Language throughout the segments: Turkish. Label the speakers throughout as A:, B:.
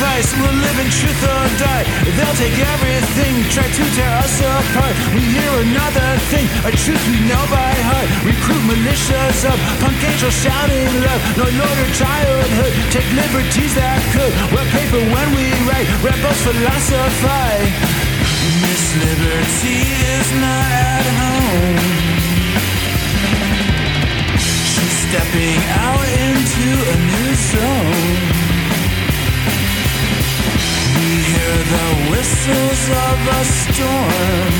A: We'll live in truth or die. They'll take everything, try to tear us apart. We hear another thing, a truth we know by heart. Recruit militias up, punk angels shouting love. No order childhood, take liberties that could. Wear paper when we write, rebels philosophize. Miss Liberty is not at home. She's stepping out into a new zone the whistles of a storm.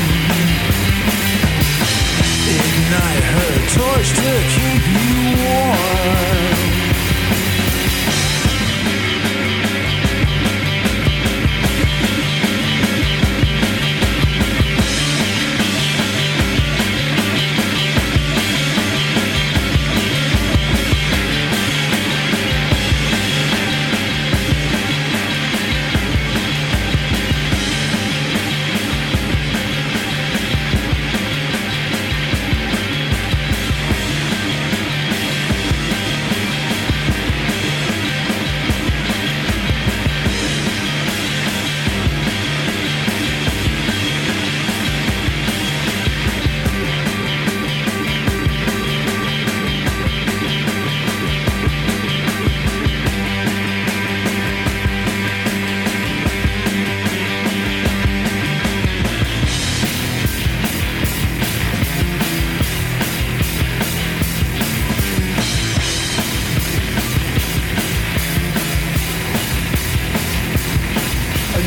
A: Ignite her torch to keep you warm.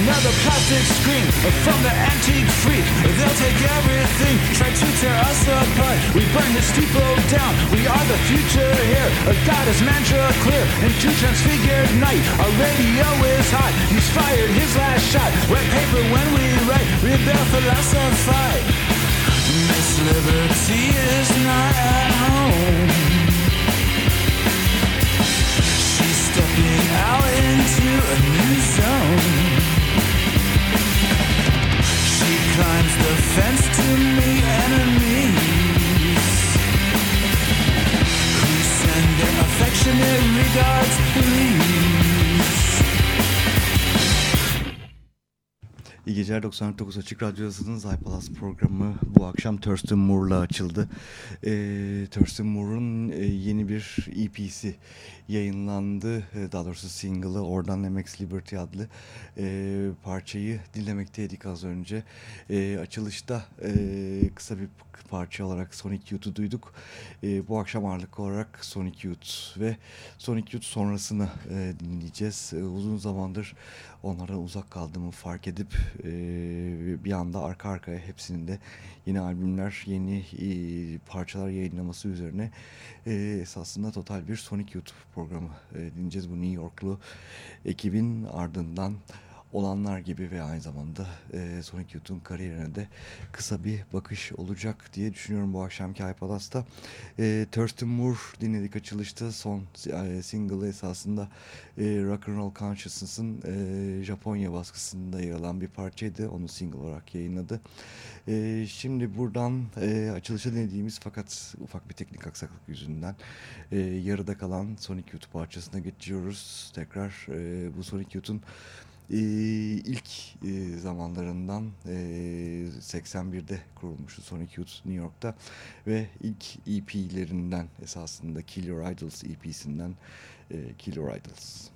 A: Another plastic screen from the antique freak. They'll take everything, try to tear us apart. We burn the steeple down. We are the future here. A goddess mantra clear into transfigured night. Our radio is hot. He's fired his last shot. Wet paper when we write. Rebel philosophize. Miss Liberty is not at home. She's stepping out into a new zone. climbs the fence to meet enemies Who send their affectionate regards, please
B: İyi geceler 99 Açık Radyosu'nun Zaypalas programı bu akşam Thurston Moore'la açıldı. E, Thurston Moore'un e, yeni bir EP'si yayınlandı. E, daha doğrusu single'ı Oradan MX Liberty adlı e, parçayı dinlemekteydik az önce. E, açılışta e, kısa bir parça olarak Sonic Youth'u duyduk. E, bu akşam ağırlıklı olarak Sonic Youth ve Sonic Youth sonrasını e, dinleyeceğiz. E, uzun zamandır onlara uzak kaldığımı fark edip e, bir anda arka arkaya hepsinin de yeni albümler, yeni e, parçalar yayınlaması üzerine e, esasında total bir Sonic Youth programı e, dinleyeceğiz. Bu New Yorklu ekibin ardından olanlar gibi ve aynı zamanda e, Sonic Youth'un kariyerine de kısa bir bakış olacak diye düşünüyorum bu akşamki iPalas'ta. E, Thurston Moore dinledik açılışta son e, single esasında e, Rock and Roll Consciousness'ın e, Japonya baskısında yer alan bir parçaydı. Onu single olarak yayınladı. E, şimdi buradan e, açılışa dinlediğimiz fakat ufak bir teknik aksaklık yüzünden e, yarıda kalan Sonic Youth parçasına geçiyoruz. Tekrar e, bu Sonic Youth'un e, ilk e, zamanlarından e, 81'de kurulmuştu Sonic Youth New York'ta ve ilk EP'lerinden esasında Kill Your Idols EP'sinden e, Kill Your Idols.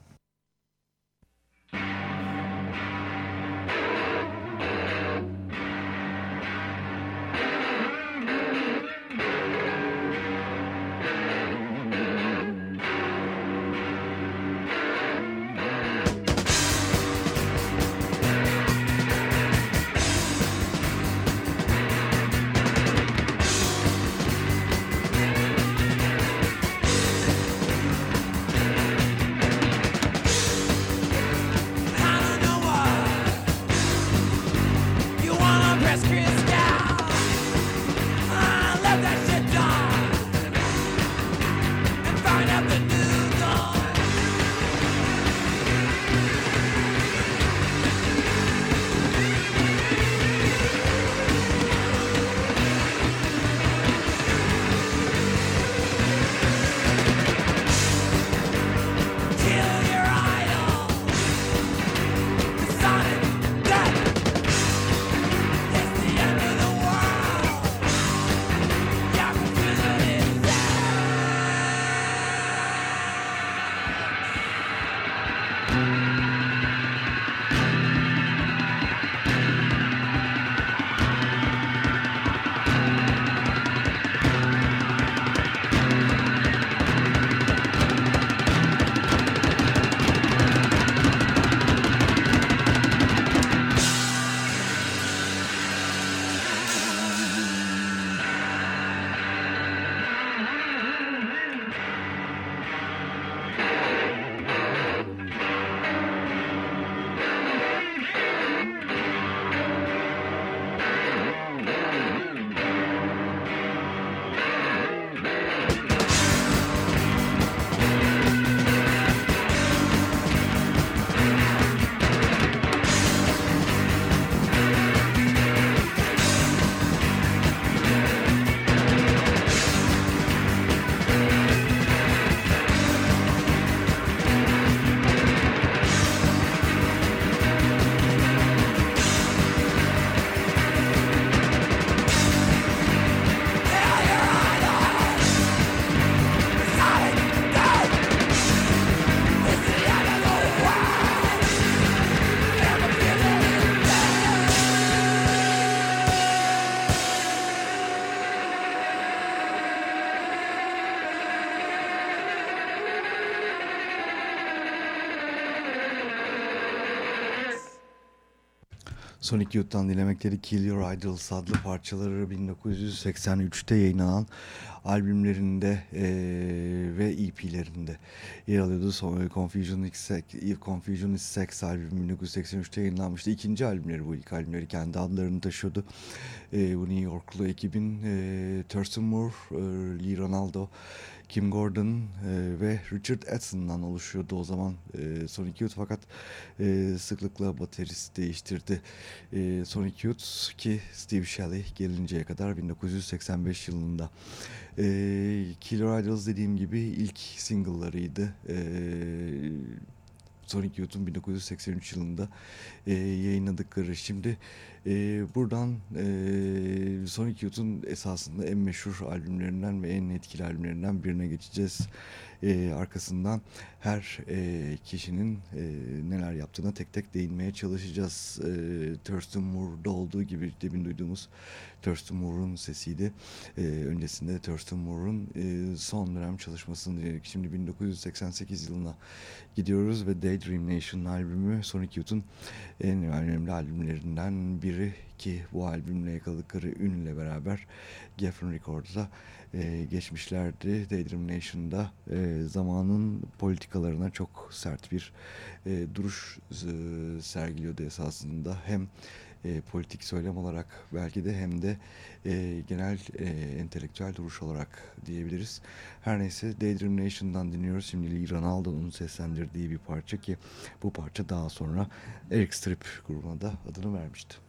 B: Sonic Youth'tan dinlemekleri Kill Your Idols adlı parçaları 1983'te yayınlanan albümlerinde e, ve EP'lerinde yer alıyordu. Son, Confusion, is Confusion is Sex albümü 1983'te yayınlanmıştı. İkinci albümleri bu ilk albümleri kendi adlarını taşıyordu. E, bu New Yorklu ekibin e, Thurston Moore, e, Lee Ronaldo, Kim Gordon e, ve Richard Edson'dan oluşuyordu o zaman e, Sonic Youth fakat e, sıklıkla baterist değiştirdi e, Sonic Youth ki Steve Shelley gelinceye kadar 1985 yılında. E, Killer Idols dediğim gibi ilk single'larıydı.
C: Sonic Youth'un 1983 yılında e, yayınladıkları. Şimdi e, buradan e, Sonic Youth'un esasında en meşhur albümlerinden ve en etkili albümlerinden birine geçeceğiz. E, arkasından her e, kişinin e, neler yaptığına tek tek değinmeye çalışacağız. E, Thurston Moore'da olduğu gibi demin duyduğumuz Thurston Moore'un sesiydi. E, öncesinde Thurston Moore'un e, son dönem çalışmasını dinledik. Şimdi 1988 yılına gidiyoruz ve Daydream Nation albümü Sonic Youth'un en önemli albümlerinden biri ki bu albümle yakaladıkları ünle beraber Geffen Records'a e, geçmişlerdi. Daydream Nation'da e, zamanın politikalarına çok sert bir e, duruş e, sergiliyordu esasında. Hem e, politik söylem olarak belki de hem de e, genel e, entelektüel duruş olarak diyebiliriz. Her neyse Daydream Nation'dan dinliyoruz. Şimdi Lee Ronaldo'nun seslendirdiği bir parça ki bu parça daha sonra Eric Strip grubuna da adını vermişti.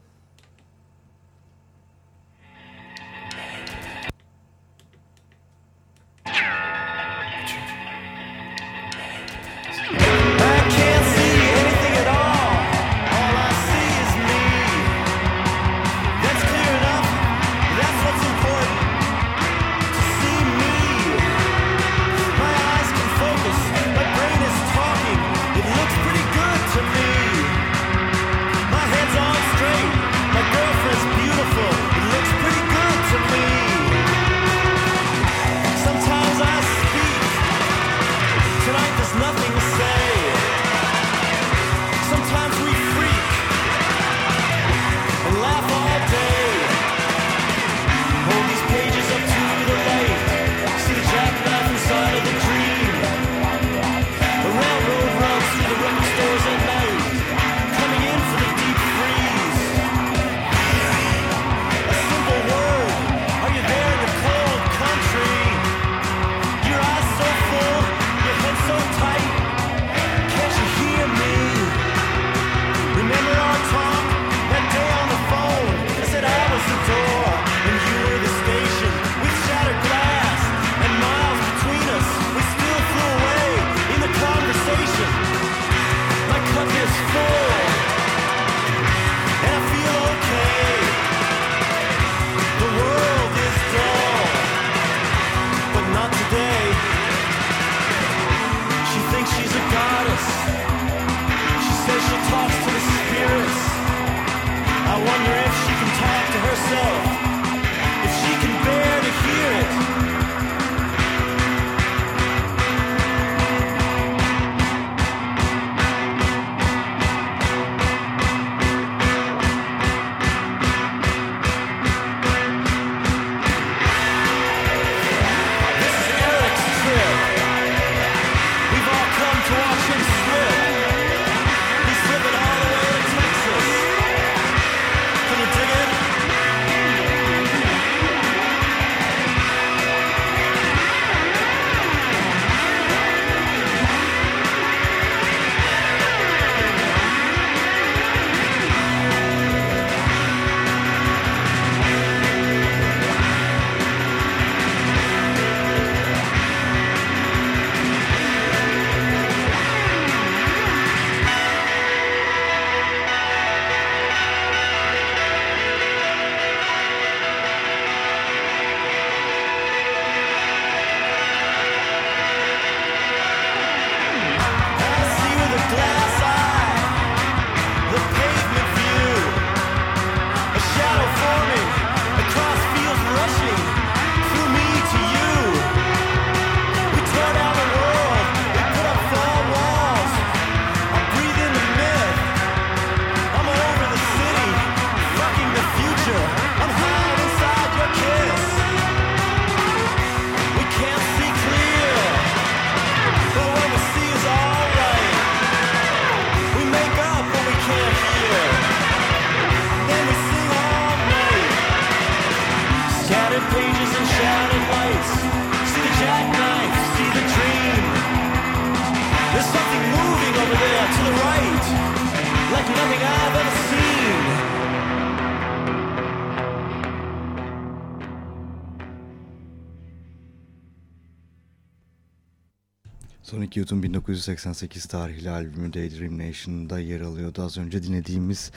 B: 1988 tarihli albümü Daydream Nation'da yer alıyordu. Az önce dinlediğimiz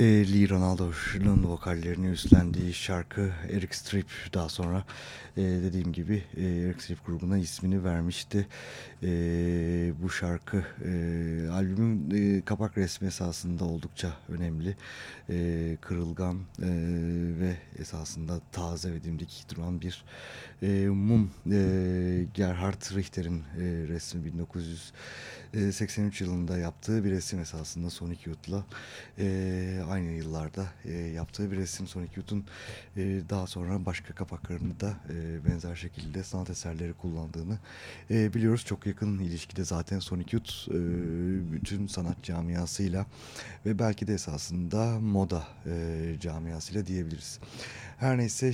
B: e, Lee Ronaldo'nun vokallerini üstlendiği şarkı Eric Strip daha sonra e, dediğim gibi e, Eric Strip grubuna ismini vermişti. E, bu şarkı e, albümün e, kapak resmi esasında oldukça önemli. E, kırılgan e, ve esasında taze ve dimdik duran bir e, mum. E, Gerhard Richter'in e, resmi 1983 yılında yaptığı bir resim esasında Sonic Youth'la e, aynı yıllarda e, yaptığı bir resim Sonic Youth'un e, daha sonra başka kapaklarını da e, benzer şekilde sanat eserleri kullandığını e, biliyoruz. Çok yakın ilişkide zaten Sonic Youth e, bütün sanat camiasıyla ve belki de esasında moda e, camiasıyla diyebiliriz. Her neyse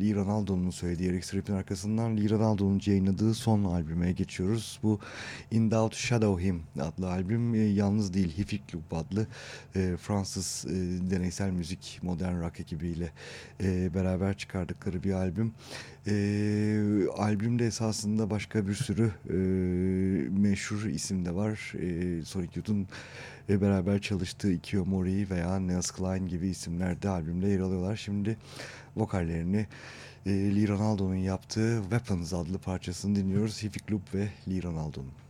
B: Lee Ronaldo'nun söylediği Eric Strip'in arkasından Lee Ronaldo'nun yayınladığı son albüme geçiyoruz. Bu In Doubt Shadow Him adlı albüm e, yalnız değil Hifik Loop adlı e, Fransız e, deneysel müzik modern rock ekibiyle e, beraber çıkardıkları bir albüm. E, albümde esasında başka bir sürü e, meşhur isim de var. E, Sonic Youth'un ve beraber çalıştığı Ikio Mori veya Nels Klein gibi isimler de albümde yer alıyorlar. Şimdi vokallerini e, Lee Ronaldo'nun yaptığı Weapons adlı parçasını dinliyoruz. Hifik Loop ve Lee Ronaldo'nun.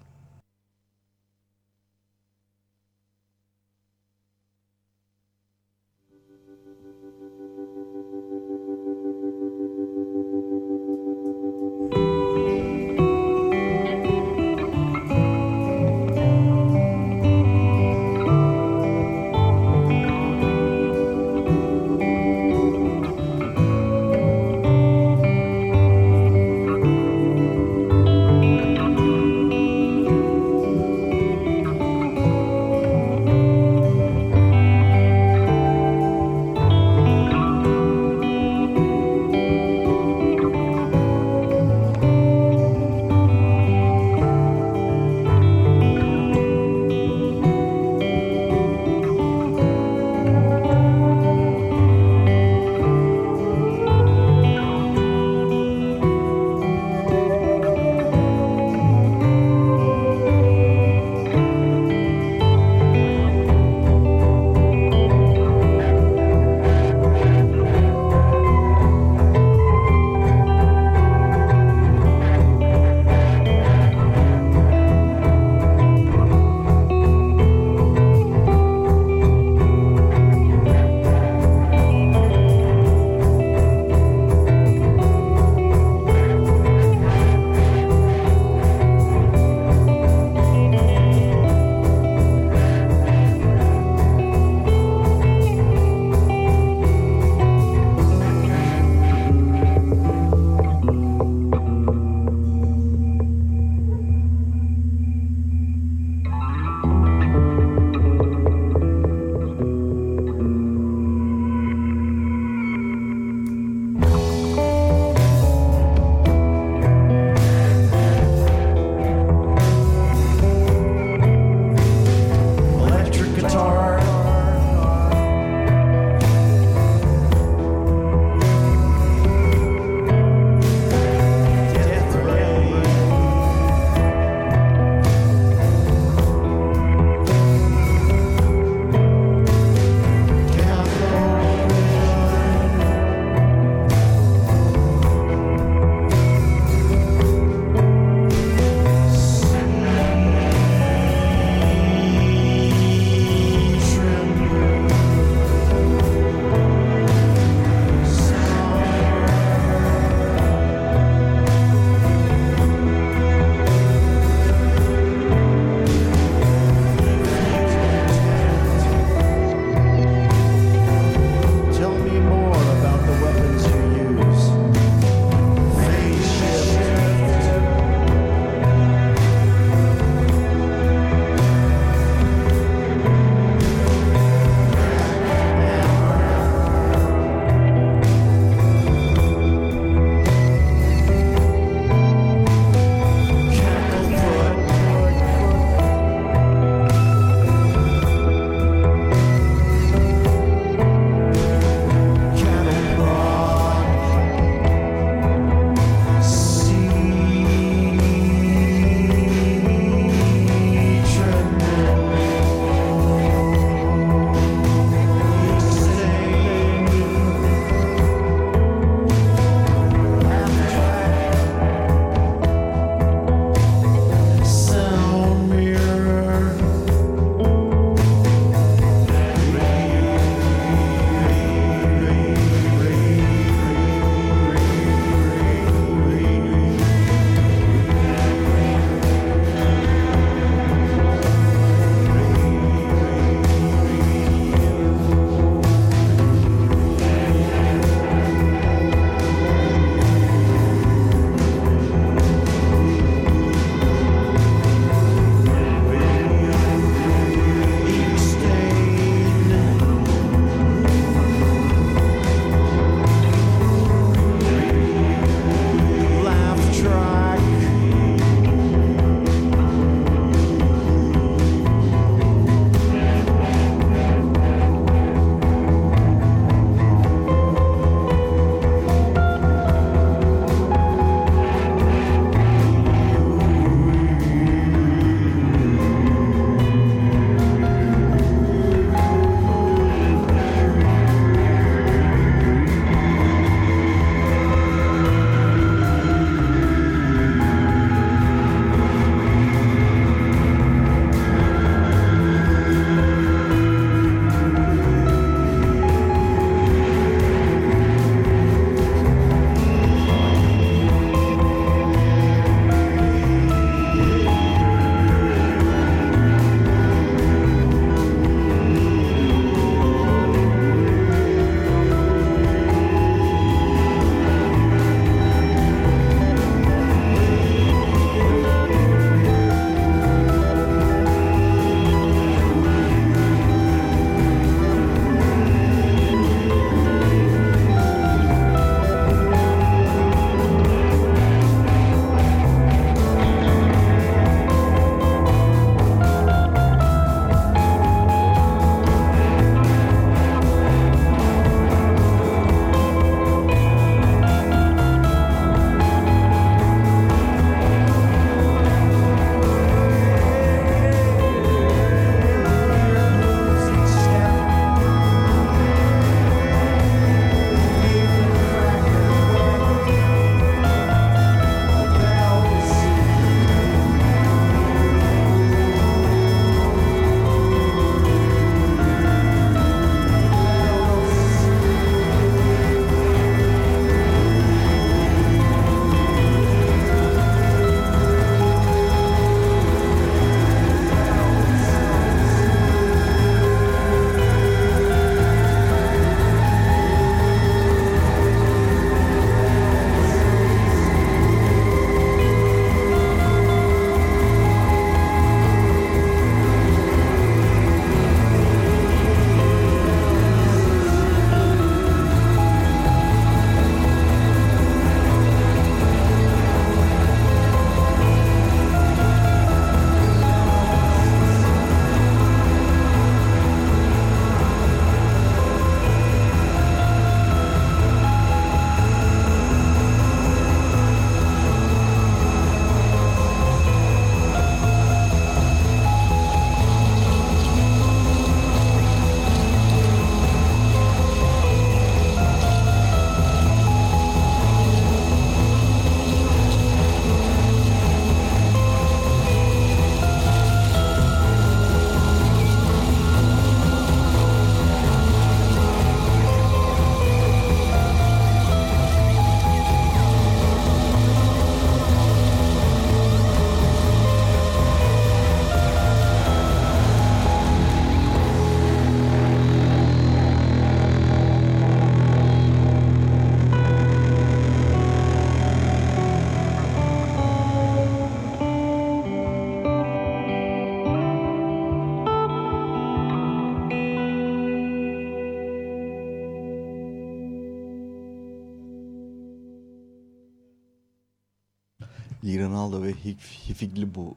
B: Hifiglup,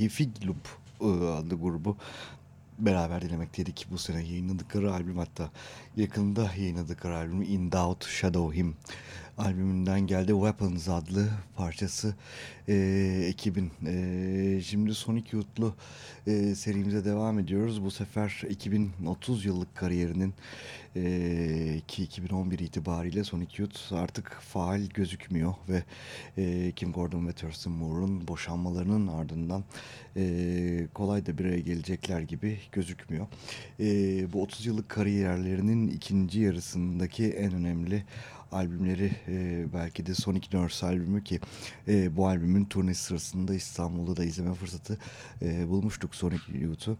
B: Hifiglup adlı grubu beraber dinlemekteydik bu sene yayınladıkları albüm hatta yakında yayınladıkları albüm In Doubt Shadow Him albümünden geldi Weapons adlı parçası e, ekibin. E, şimdi Sonic Youth'lu e, serimize devam ediyoruz. Bu sefer 2030 yıllık kariyerinin e, ki 2011 itibariyle Sonic Youth artık faal gözükmüyor ve e, Kim Gordon ve Thurston Moore'un boşanmalarının ardından e, kolay da bir araya gelecekler gibi gözükmüyor. E, bu 30 yıllık kariyerlerinin ikinci yarısındaki en önemli albümleri e, belki de Sonic Nurse albümü ki e, bu albümün turnesi sırasında İstanbul'da da izleme fırsatı e, bulmuştuk Sonic Youth'u.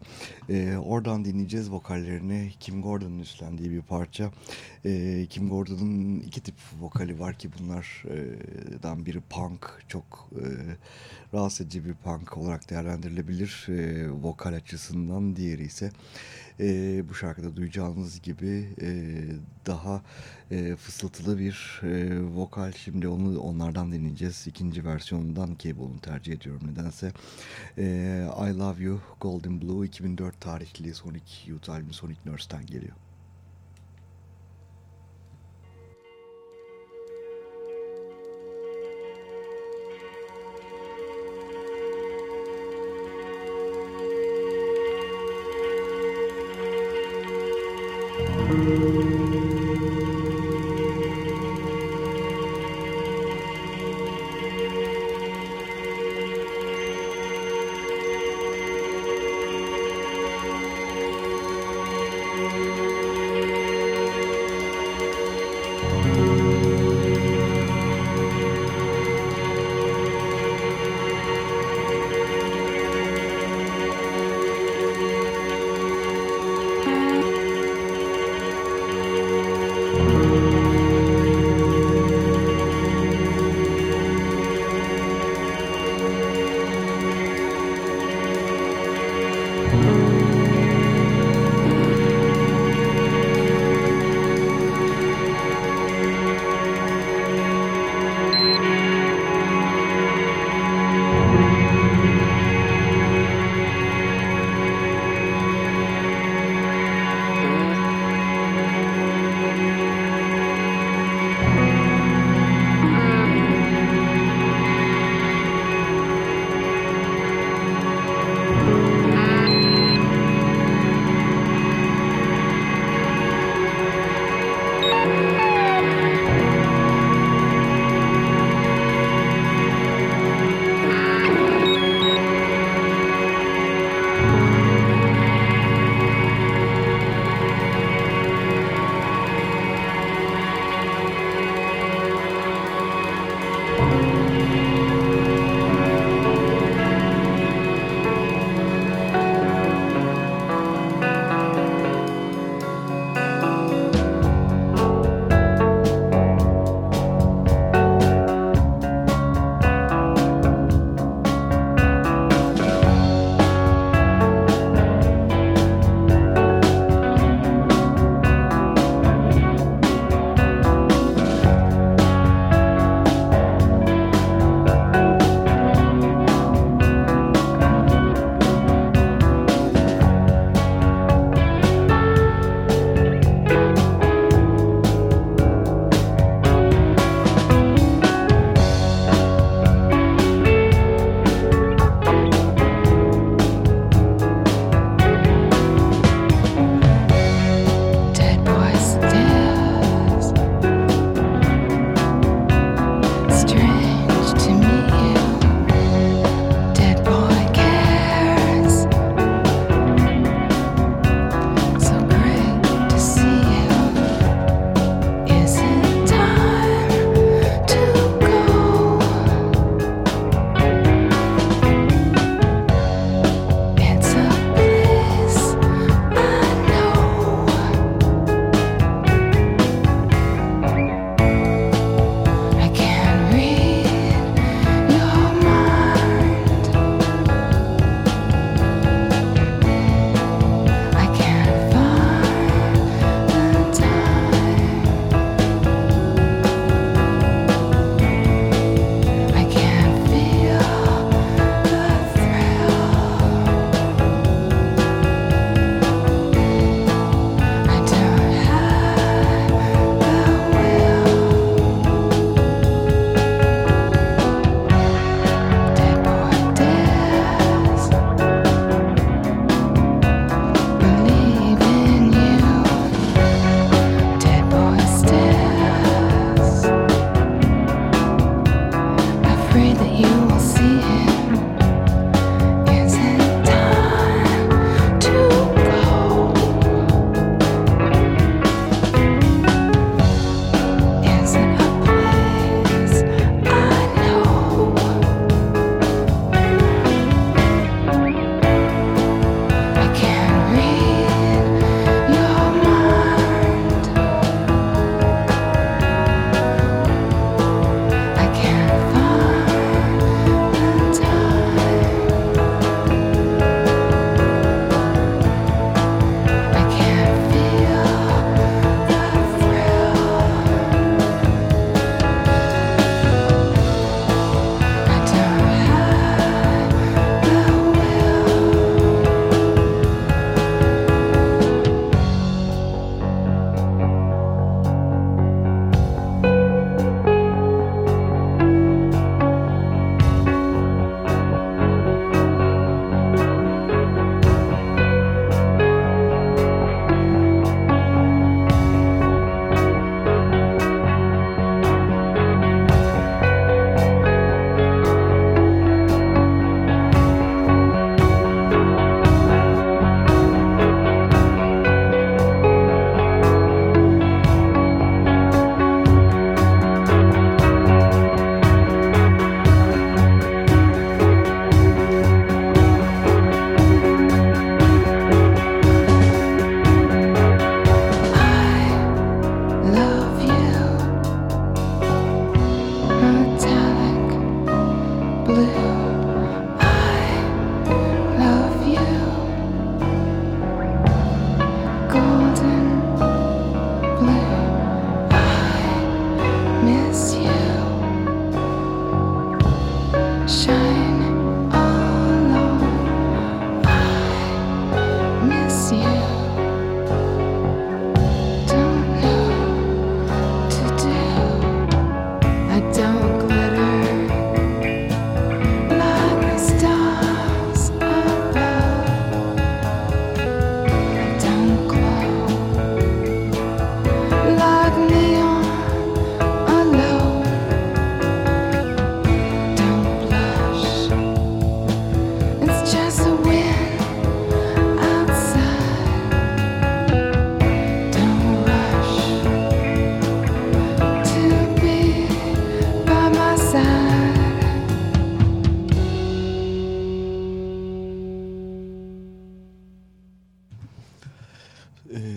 B: E, oradan dinleyeceğiz vokallerini Kim Gordon'un üstlendiği bir parça. E, Kim Gordon'un iki tip vokali var ki bunlardan biri punk çok e, rahatsız edici bir punk olarak değerlendirilebilir e, vokal açısından diğeri ise e, bu şarkıda duyacağınız gibi e, daha e, fısıltılı bir e, vokal. Şimdi onu onlardan dinleyeceğiz. İkinci versiyonundan bunu tercih ediyorum nedense. E, I Love You Golden Blue 2004 tarihli Sonic Youth albümü Sonic Nurse'ten geliyor.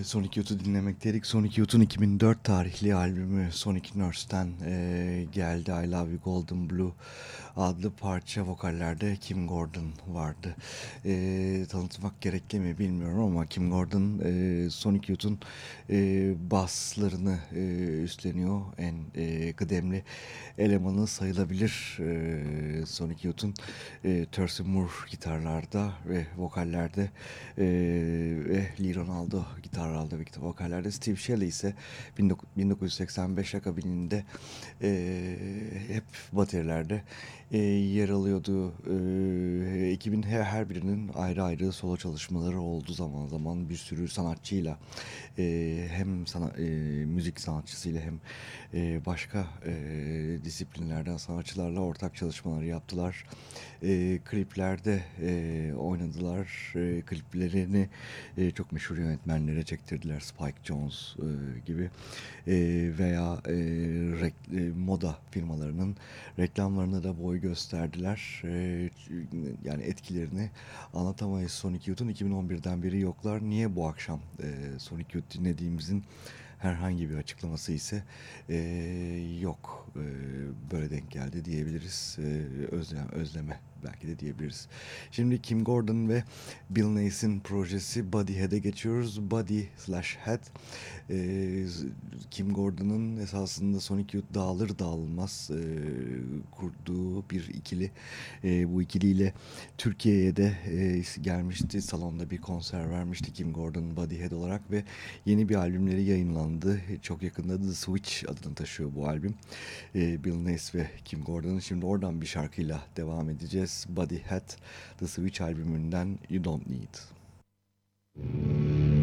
B: Sonic Youth'u dinlemekteydik. Sonic Youth'un 2004 tarihli albümü Sonic Nurse'ten e, geldi. I Love You Golden Blue adlı parça vokallerde Kim Gordon vardı. E, tanıtmak gerekli mi bilmiyorum ama Kim Gordon e, Sonic Youth'un e, baslarını e, üstleniyor. En e, kıdemli elemanı sayılabilir e, Sonic Youth'un e, Thurston Moore gitarlarda ve vokallerde e, ve Lee Ronaldo gitarlarda ve vokallerde Steve Shelley ise 1985 akabininde e, hep baterilerde e, yer alıyordu. E, ekibin her, her birinin ayrı ayrı solo çalışmaları oldu zaman zaman bir sürü sanatçıyla e, hem sana, e, müzik sanatçısıyla hem e, başka e, disiplinlerden sanatçılarla ortak çalışmalar yaptılar. E, kliplerde e, oynadılar. E, kliplerini e, çok meşhur yönetmenlere çektirdiler. Spike Jones e, gibi e, veya e, e, moda firmalarının reklamlarını da boy gösterdiler. E, yani etkilerini anlatamayız. Sonic Youth'un 2011'den beri yoklar. Niye bu akşam e, Sonic Youth dinlediğimizin herhangi bir açıklaması ise e, yok. Böyle denk geldi diyebiliriz. Özlem, özleme belki de diyebiliriz. Şimdi Kim Gordon ve Bill Nace'in projesi Bodyhead'e geçiyoruz. Body slash Head. Ee, Kim Gordon'ın esasında Sonic Youth dağılır dağılmaz e, kurduğu bir ikili. E, bu ikiliyle Türkiye'ye de e, gelmişti. Salonda bir konser vermişti Kim Gordon Bodyhead olarak ve yeni bir albümleri yayınlandı. Çok yakında The Switch adını taşıyor bu albüm. E, Bill Nace ve Kim Gordon'ın şimdi oradan bir şarkıyla devam edeceğiz. Yes, Buddy Hat The Switch albümünden You Don't Need. Kim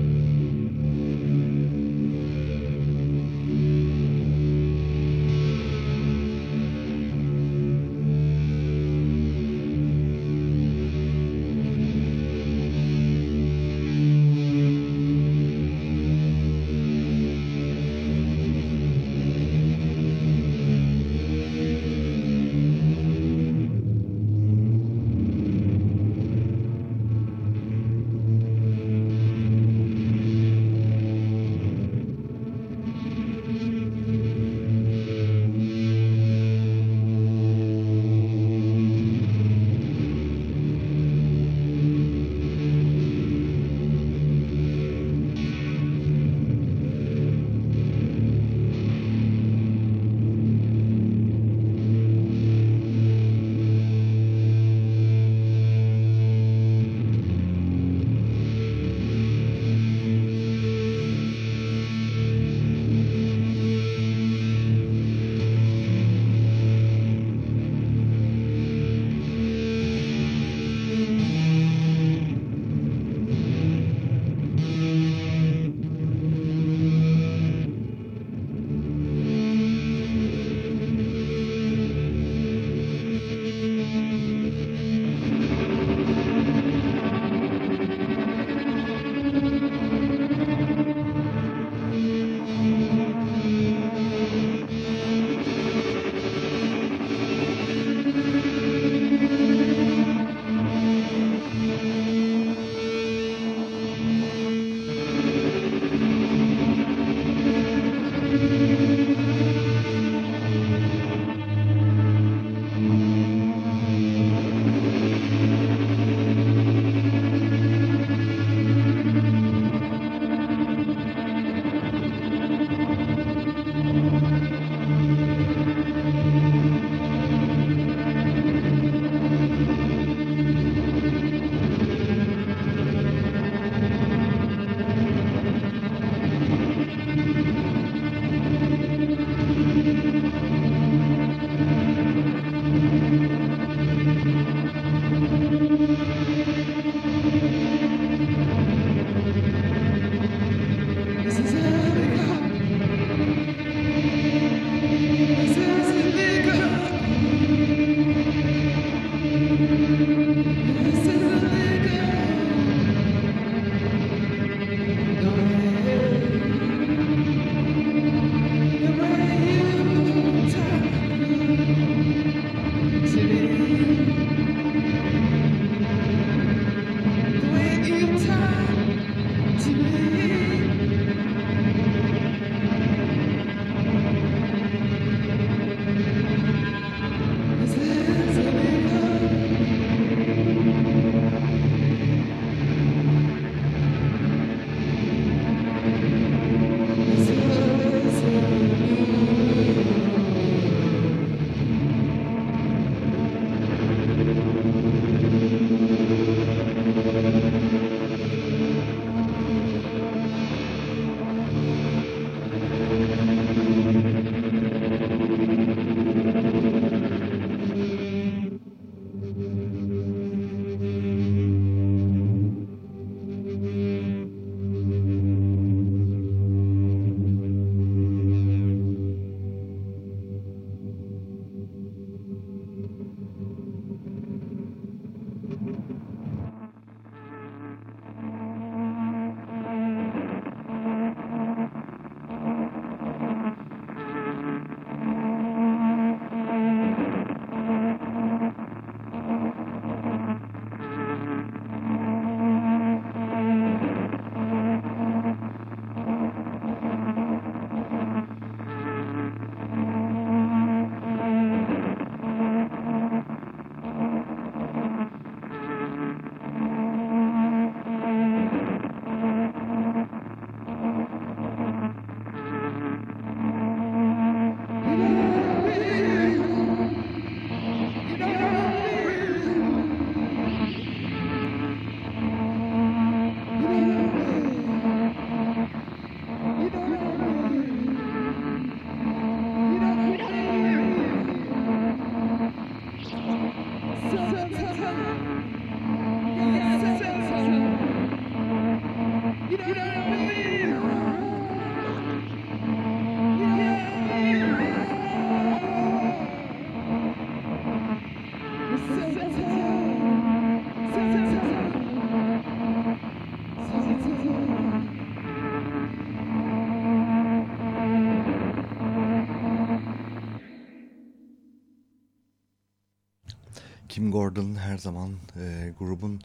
B: her zaman e, grubun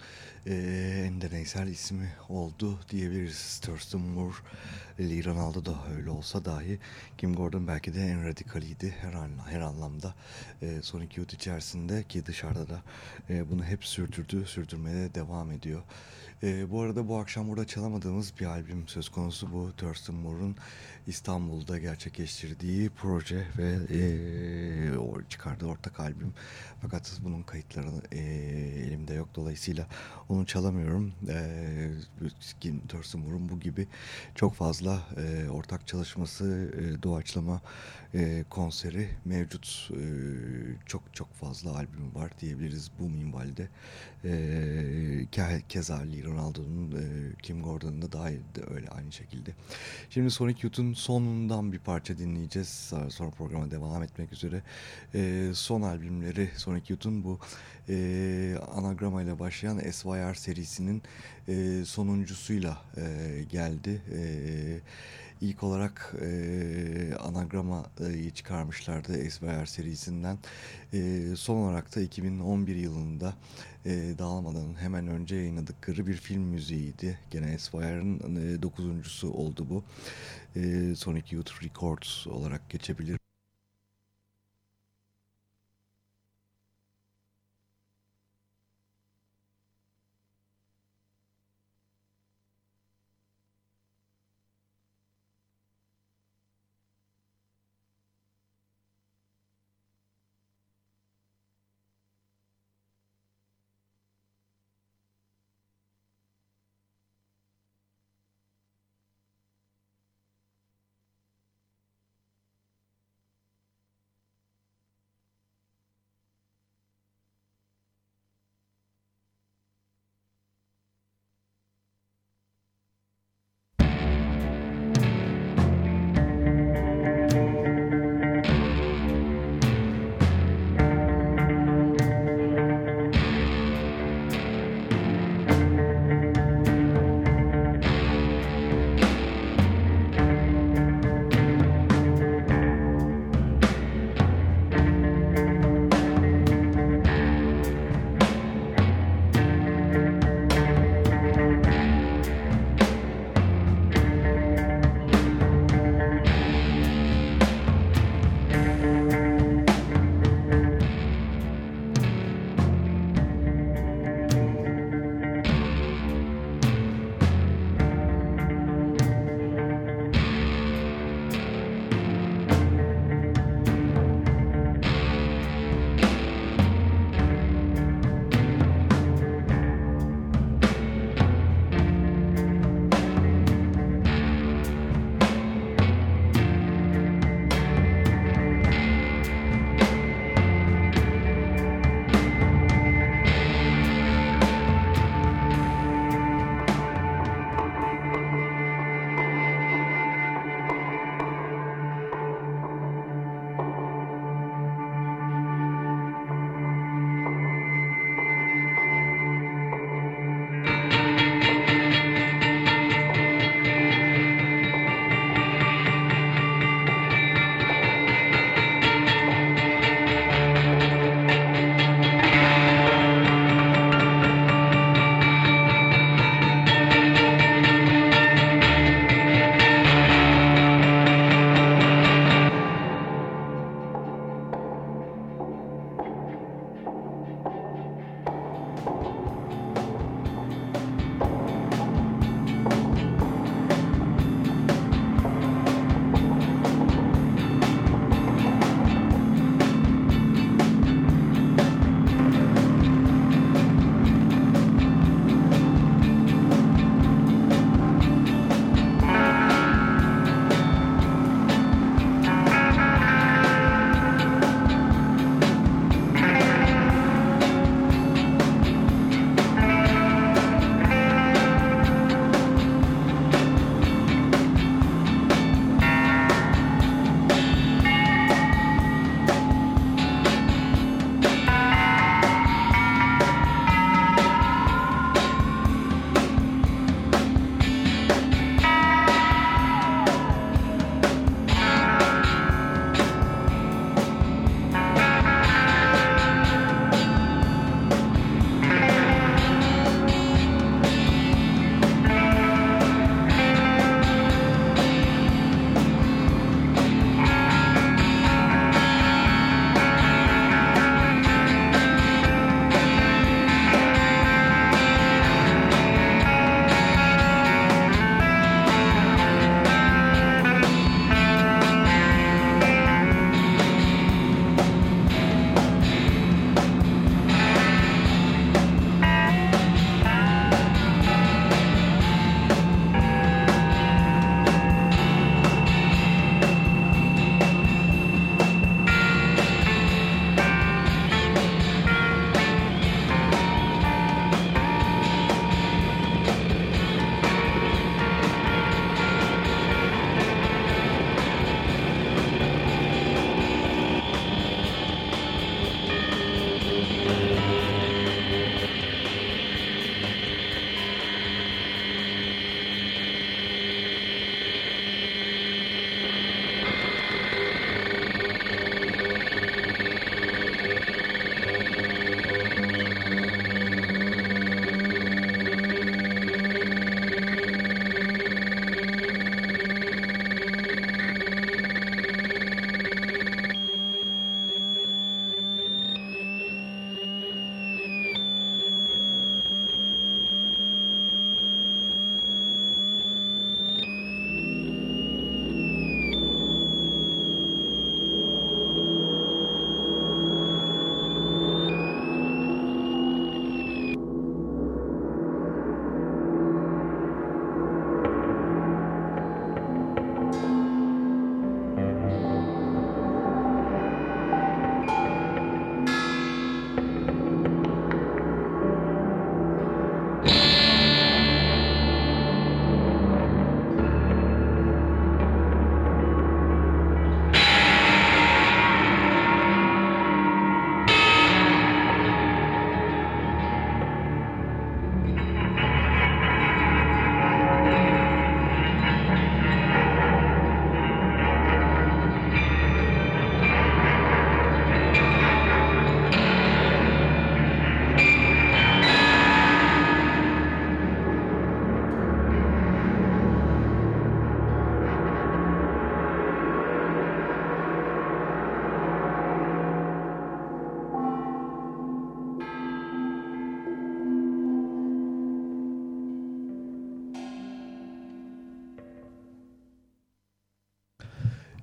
B: e, en deneysel ismi oldu diyebiliriz. Thurston Moore, Lee Ronaldo da öyle olsa dahi Kim Gordon belki de en radikaliydi her, an, her anlamda. E, Sonic Youth içerisinde ki dışarıda da e, bunu hep sürdürdü, sürdürmeye de devam ediyor. E, bu arada bu akşam burada çalamadığımız bir albüm söz konusu bu Thurston Moore'un İstanbul'da gerçekleştirdiği proje ve e, çıkardığı ortak albüm. Fakat bunun kayıtları e, elimde yok. Dolayısıyla onu çalamıyorum. E, Thurston Moore'un bu gibi çok fazla e, ortak çalışması, e, doğaçlama e, konseri mevcut. E, çok çok fazla albüm var diyebiliriz bu minvalde. E, keza Lee Ronaldo'nun, e, Kim Gordon'un da dahil de öyle aynı şekilde. Şimdi Sonic Youth'un sonundan bir parça dinleyeceğiz. Sonra programa devam etmek üzere. E, son albümleri Sonic Youth'un bu e, anagrama ile başlayan SYR serisinin e, sonuncusuyla e, geldi. E, İlk olarak e, anagramayı çıkarmışlardı SYR serisinden. E, son olarak da 2011 yılında e, dağılmadan hemen önce yayınladıkları bir film müziğiydi. Gene SYR'ın e, dokuzuncusu oldu bu. E, Sonic Youth Records olarak geçebilir.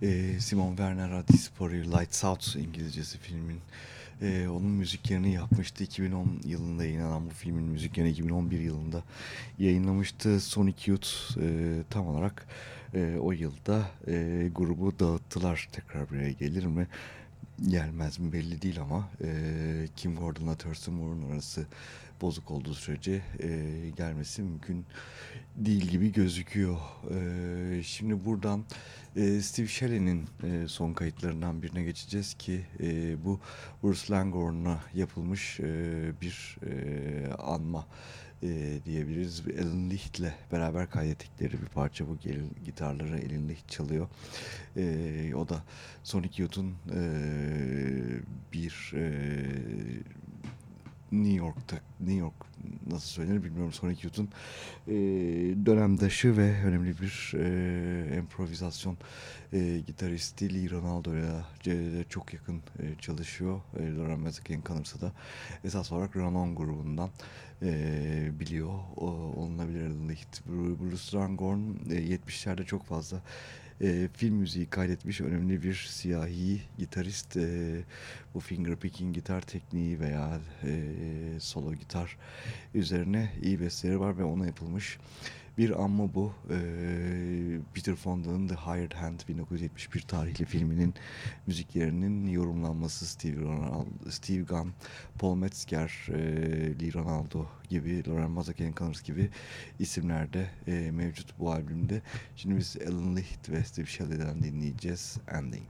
B: E, Simon Werner Adispori Lights Out İngilizcesi filmin e, onun müziklerini yapmıştı. 2010 yılında yayınlanan bu filmin müziklerini 2011 yılında yayınlamıştı. Sonic Youth e, tam olarak e, o yılda e, grubu dağıttılar. Tekrar buraya gelir mi? Gelmez mi belli değil ama e, Kim Gordon'la Thurston Moore'un arası bozuk olduğu sürece e, gelmesi mümkün değil gibi gözüküyor. E, şimdi buradan e, Steve Shelley'nin e, son kayıtlarından birine geçeceğiz ki e, bu Bruce Langhorne'a yapılmış e, bir e, anma e, diyebiliriz. Alan Licht'le beraber kaydettikleri bir parça bu. Gelin, gitarları Alan Licht çalıyor. E, o da Sonic Youth'un e, bir e, New York'ta New York nasıl söylenir bilmiyorum Sonic Youth'un e, dönemdaşı ve önemli bir e, improvizasyon e, gitaristi Lee Ronaldo'ya çok yakın e, çalışıyor. E, Laurent Mazzakin kanırsa da esas olarak Ranon grubundan e, biliyor. O, olunabilir. Bruce Ranghorn e, 70'lerde çok fazla e, film müziği kaydetmiş önemli bir siyahi gitarist. E, bu fingerpicking gitar tekniği veya e, solo gitar üzerine iyi besteleri var ve ona yapılmış bir anma bu. E, Peter Fonda'nın The Hired Hand 1971 tarihli filminin müziklerinin yorumlanması Steve, Ronaldo, Steve Gunn, Paul Metzger, e, Lee Ronaldo gibi, Lauren Mazzakin Connors gibi isimlerde e, mevcut bu albümde. Şimdi biz Alan Licht ve Steve Shelley'den dinleyeceğiz Ending.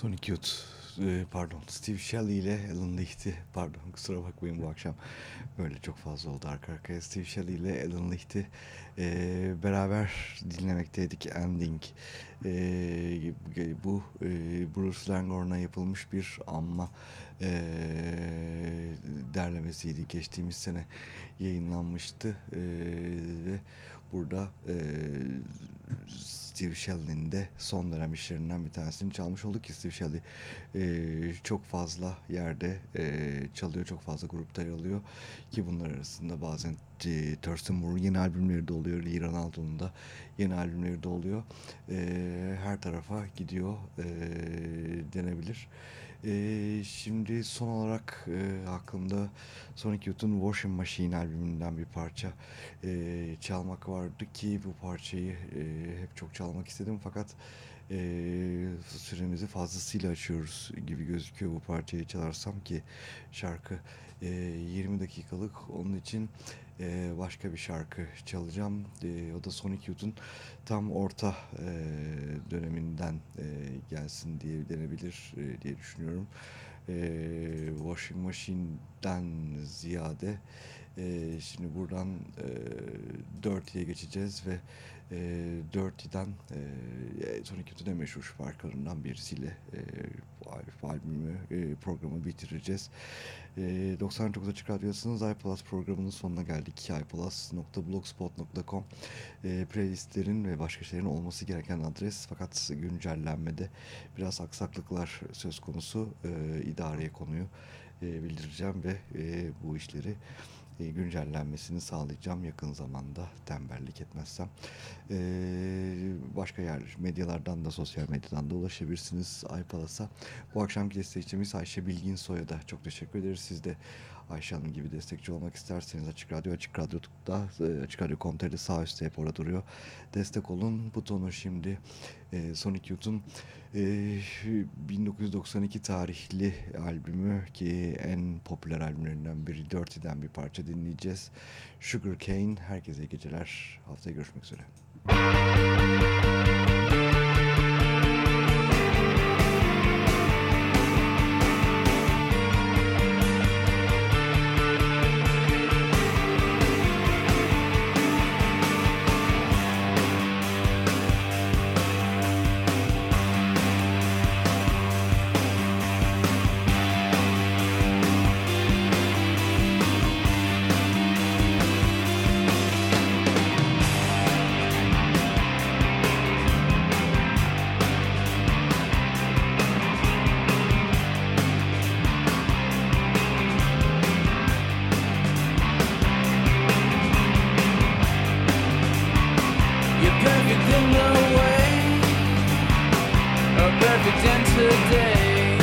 B: Sonic Youth e, pardon Steve Shelley ile Alan Licht'i pardon kusura bakmayın bu akşam. Böyle çok fazla oldu arka arkaya. Steve Shelley ile Alan Licht'i e, beraber dinlemekteydik. Ending e, bu e, Bruce Langhorne'a yapılmış bir anma e, derlemesiydi. Geçtiğimiz sene yayınlanmıştı e, ve burada e, Steve Shelley'nin de son dönem işlerinden bir tanesini çalmış olduk ki Steve Shelley e, çok fazla yerde e, çalıyor, çok fazla grupta yer alıyor ki bunlar arasında bazen e, Thurston Moore'un yeni albümleri de oluyor, Lee Ronaldo'nun da yeni albümleri de oluyor. E, her tarafa gidiyor e, denebilir. E, şimdi son olarak e, aklımda Sonic Youth'un Washing Machine albümünden bir parça e, çalmak vardı ki bu parçayı e, hep çok çalmak istedim fakat e, süremizi fazlasıyla açıyoruz gibi gözüküyor bu parçayı çalarsam ki şarkı. E, 20 dakikalık. Onun için e, başka bir şarkı çalacağım. E, o da Sonic Youth'un tam orta e, döneminden e, gelsin diye denebilir e, diye düşünüyorum. E, Washing Machine'den ziyade şimdi buradan e, Dirty'ye geçeceğiz ve e, Dirty'den e, Sonic Youth'un en meşhur şarkılarından birisiyle e, albümü, e, programı bitireceğiz. E, 99 Açık Radyosu'nun iPlus programının sonuna geldik. iPlus.blogspot.com e, playlistlerin ve başka şeylerin olması gereken adres fakat güncellenmede biraz aksaklıklar söz konusu e, idareye konuyu bildireceğim ve bu işleri e, güncellenmesini sağlayacağım yakın zamanda tembellik etmezsem. Ee, başka yer medyalardan da sosyal medyadan da ulaşabilirsiniz iPalas'a. Bu akşamki destekçimiz Ayşe Bilgin Soy'a da çok teşekkür ederiz. Siz de Ayşe Hanım gibi destekçi olmak isterseniz Açık Radyo, Açık Radyo'da, e, Açık Radyo.com.tr'de sağ üstte hep orada duruyor. Destek olun. Butonu şimdi e, Sonic Youth'un e, 1992 tarihli albümü ki en popüler albümlerinden biri Dirty'den bir parça dinleyeceğiz. Sugar Cane. Herkese geceler. Haftaya görüşmek üzere.
D: Aypalas evident today.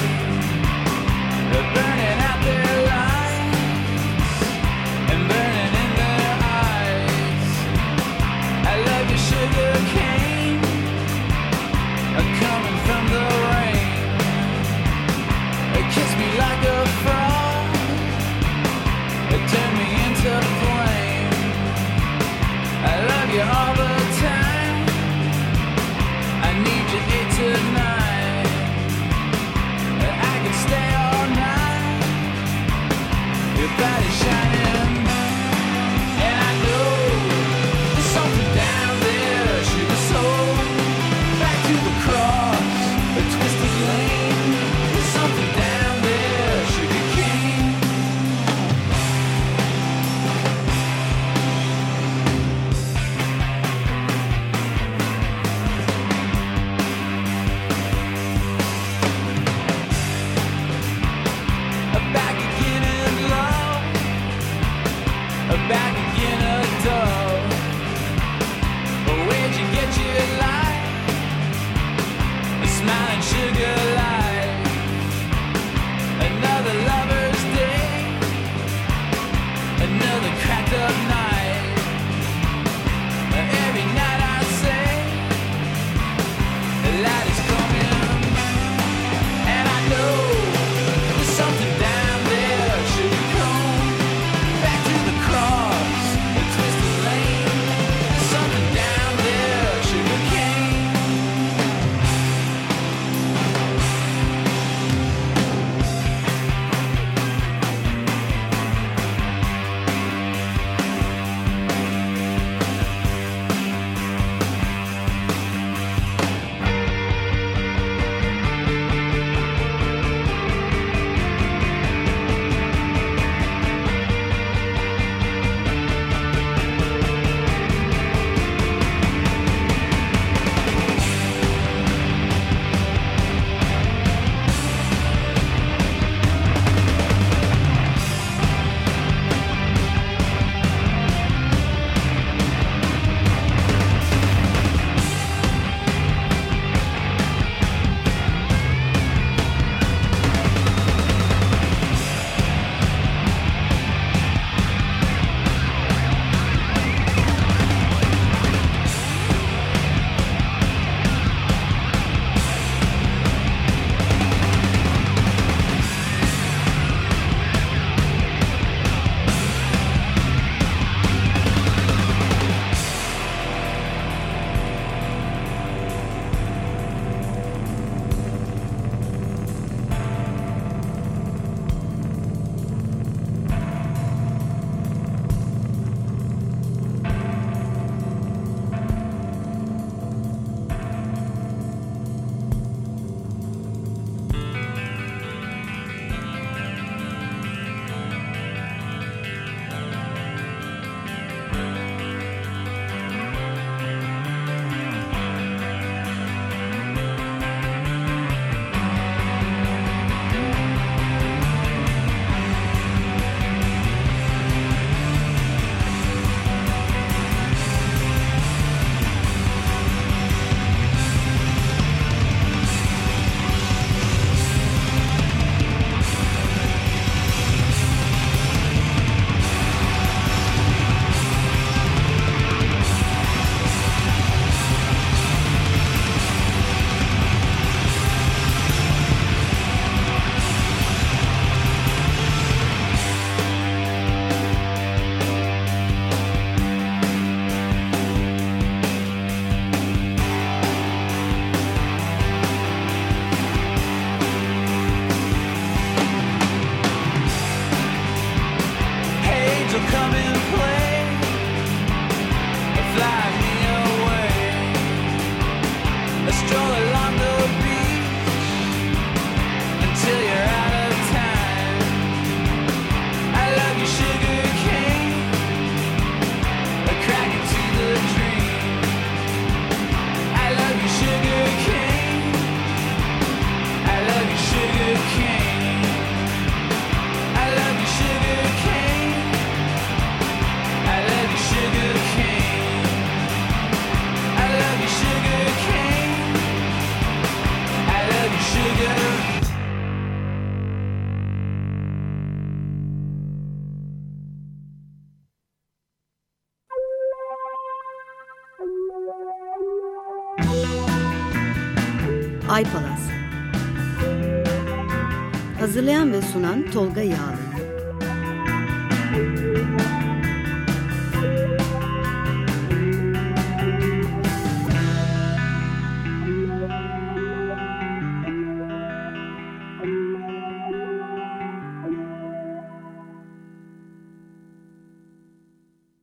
D: The burning. Sunan Tolga Yağlı